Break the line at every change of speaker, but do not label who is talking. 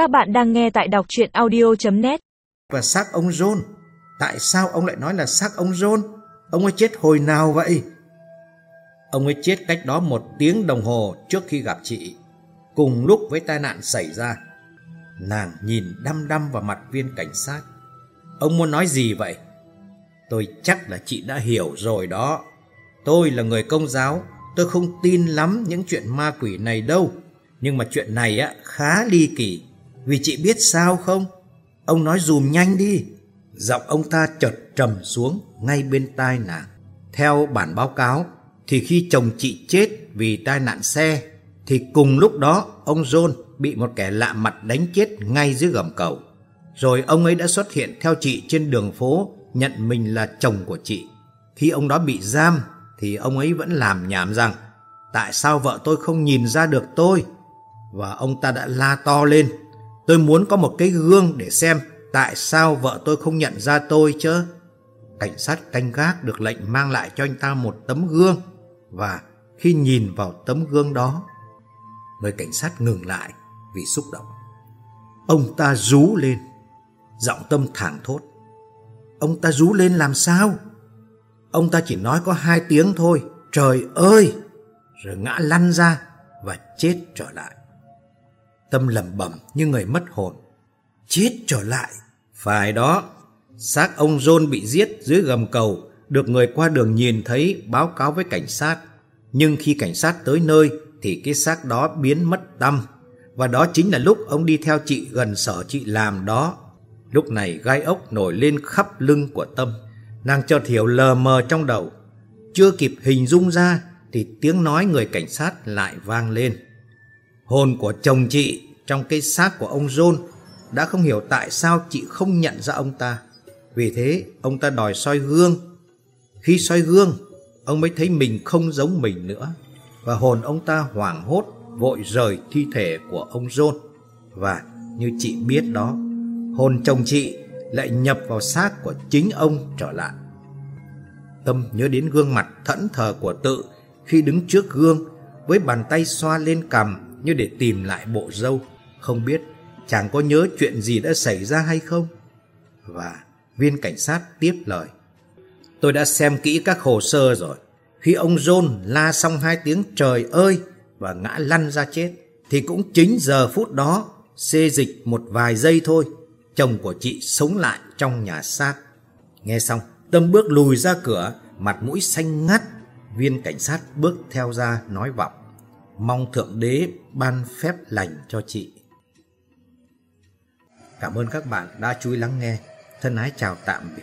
Các bạn đang nghe tại đọc chuyện audio.net
Và xác ông John. Tại sao ông lại nói là xác ông John? Ông ấy chết hồi nào vậy? Ông ấy chết cách đó một tiếng đồng hồ trước khi gặp chị. Cùng lúc với tai nạn xảy ra, Nàng nhìn đăm đăm vào mặt viên cảnh sát. Ông muốn nói gì vậy? Tôi chắc là chị đã hiểu rồi đó. Tôi là người công giáo, Tôi không tin lắm những chuyện ma quỷ này đâu. Nhưng mà chuyện này á, khá ly kỳ. Vì chị biết sao không? Ông nói dùm nhanh đi. Giọng ông ta chợt trầm xuống ngay bên tai nàng. Theo bản báo cáo, Thì khi chồng chị chết vì tai nạn xe, Thì cùng lúc đó ông John bị một kẻ lạ mặt đánh chết ngay dưới gầm cầu. Rồi ông ấy đã xuất hiện theo chị trên đường phố, Nhận mình là chồng của chị. Khi ông đó bị giam, Thì ông ấy vẫn làm nhảm rằng, Tại sao vợ tôi không nhìn ra được tôi? Và ông ta đã la to lên. Tôi muốn có một cái gương để xem Tại sao vợ tôi không nhận ra tôi chứ. Cảnh sát canh gác được lệnh mang lại cho anh ta một tấm gương Và khi nhìn vào tấm gương đó, Người cảnh sát ngừng lại vì xúc động. Ông ta rú lên, Giọng tâm thẳng thốt. Ông ta rú lên làm sao? Ông ta chỉ nói có hai tiếng thôi. Trời ơi! Rồi ngã lăn ra Và chết trở lại. Tâm lẩm bẩm như người mất hồn. Chết trở lại. Phải đó, Xác ông John bị giết dưới gầm cầu, Được người qua đường nhìn thấy, báo cáo với cảnh sát. Nhưng khi cảnh sát tới nơi, Thì cái xác đó biến mất tâm Và đó chính là lúc ông đi theo chị gần sở chị làm đó. Lúc này gai ốc nổi lên khắp lưng của Tâm. Nàng chợt hiểu lờ mờ trong đầu. Chưa kịp hình dung ra, Thì tiếng nói người cảnh sát lại vang lên. Hồn của chồng chị trong cái xác của ông John Đã không hiểu tại sao chị không nhận ra ông ta. Vì thế, ông ta đòi soi gương. Khi soi gương, Ông mới thấy mình không giống mình nữa. Và hồn ông ta hoảng hốt, Vội rời thi thể của ông John. Và như chị biết đó, hồn chồng chị lại nhập vào xác của chính ông trở lại. Tâm nhớ đến gương mặt thẫn thờ của tự khi đứng trước gương với bàn tay xoa lên cằm như để tìm lại bộ dâu Không biết chàng có nhớ chuyện gì đã xảy ra hay không? Và viên cảnh sát tiếp lời. Tôi đã xem kỹ các hồ sơ rồi. Khi ông John la xong hai tiếng trời ơi và ngã lăn ra chết thì cũng chính giờ phút đó xê dịch một vài giây thôi chồng của chị sống lại trong nhà xác. Nghe xong, Tâm bước lùi ra cửa, mặt mũi xanh ngắt. Viên cảnh sát bước theo ra nói vọng. Mong Thượng Đế ban phép lành cho chị. Cảm ơn các bạn đã chú ý lắng nghe. Thân ái chào tạm biệt.